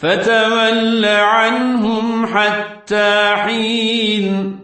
فتول عنهم حتى حين